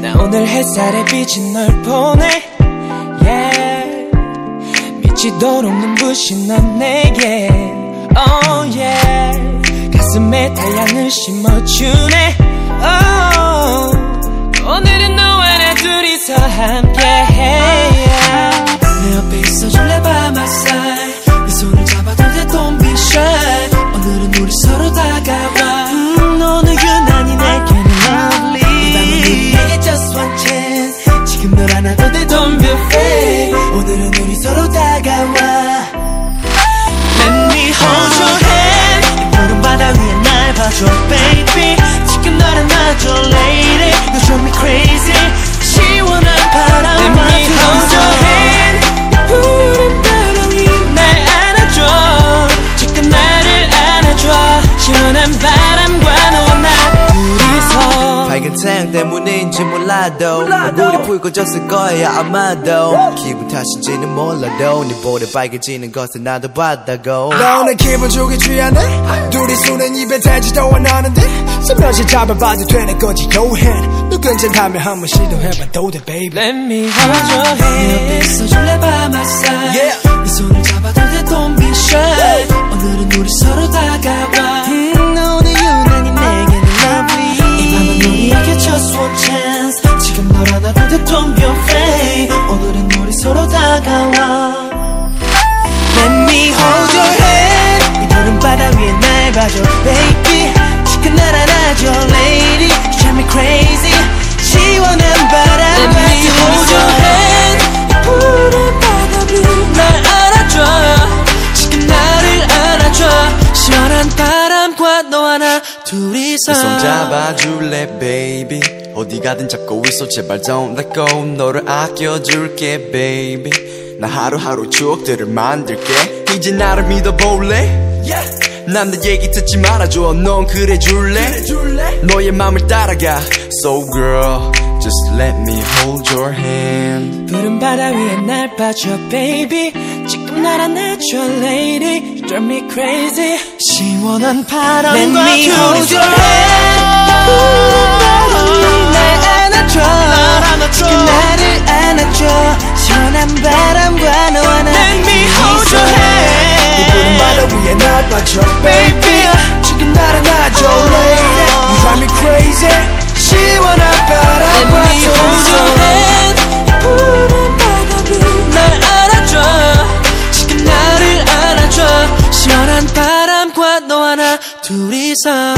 오늘 햇살에 비친 널 보내. Yeah. 미치도록 눈부신 넌 내게. Oh yeah. 가슴에 태양을 심어주네. Oh. 오늘은 너와 나 둘이서 함께 내 옆에 있어줄래? By my side. 네 손을 잡아도 돼 don't be shy. 오늘은 우리 서로 다가와 지금 널 안아도 돼 don't be afraid 오늘은 우리 서로 다가와. Let me hold your hand. 이 푸른 바다 위에 날 봐줘 baby. 지금 널 안아줘 태양 때문인지 몰라도 얼굴이 붉어졌을 거야 아마도. 기분 탓인지는 몰라도 네 볼에 빨개지는 것을 나도 봤다고. 나 오늘 기분 좋게 취하네? 둘이 손은 입에 대지도 않았는데? 스며시 잡아봐도 되는 거지 go ahead. 너 괜찮다면 한번 시도해봐도 돼 baby. Let me hold your 내 옆에 hand. 있어줄래 by my side Yeah. 다가와 Let me hold your hand 이 푸른 바다 위에 날 봐줘 baby 지금 날 안아줘 lady You drive me crazy 시원한 바람 Let me hold your hand 이 푸른 바다 위에 날 안아줘 지금 나를 안아줘 시원한 바람과 너와 나 둘이서 내손 잡아줄래 baby 어디 가든 잡고 있어 제발 don't let go. 너를 아껴줄게 baby. 나 하루하루 추억들을 만들게. 이제 나를 믿어볼래? 난내 얘기 듣지 말아줘. 넌 그래 줄래? 너의 맘을 따라가. So girl just let me hold your hand. 푸른 바다 위에 날 봐줘 baby. 지금 날 안아줘 lady. You drive me crazy. 시원한 바람과 Let me hold your hand. Crazy 시원한 둘이서 hand 푸른 위에 날 안아줘. 지금 나를 안아줘. 시원한 바람과 너와 나 둘이서